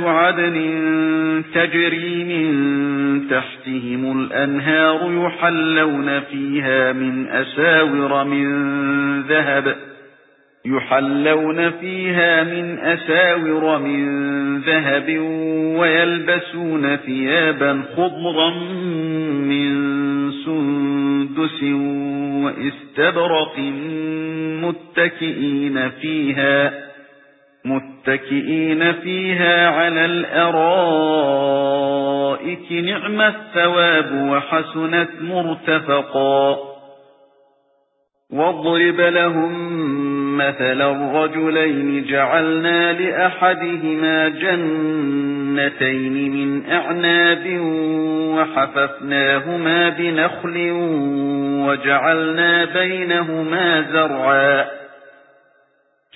عَدْنٍ تَجْرِي مِنْ تَحْتِهِمُ الْأَنْهَارُ يُحَلَّوْنَ فِيهَا مِنْ أَسَاوِرَ مِنْ ذَهَبٍ يُحَلَّوْنَ فِيهَا مِنْ أَسَاوِرَ مِنْ ذَهَبٍ وَيَلْبَسُونَ ثِيَابًا خُضْرًا مِنْ سُنْدُسٍ وَإِسْتَبْرَقٍ مُتَّكِئِينَ فِيهَا. مُتَّكِئِينَ فِيهَا عَلَى الْأَرَائِكِ نِعْمَ الثَّوَابُ وَحَسُنَتْ مُرْتَفَقًا. وَاضْرِبْ لَهُم مَثَلًا رَجُلَيْنِ جَعَلْنَا لِأَحَدِهِمَا جَنَّتَيْنِ مِنْ أَعْنَابٍ وَحَفَفْنَاهُمَا بِنَخْلٍ وَجَعَلْنَا بَيْنَهُمَا زَرْعًا.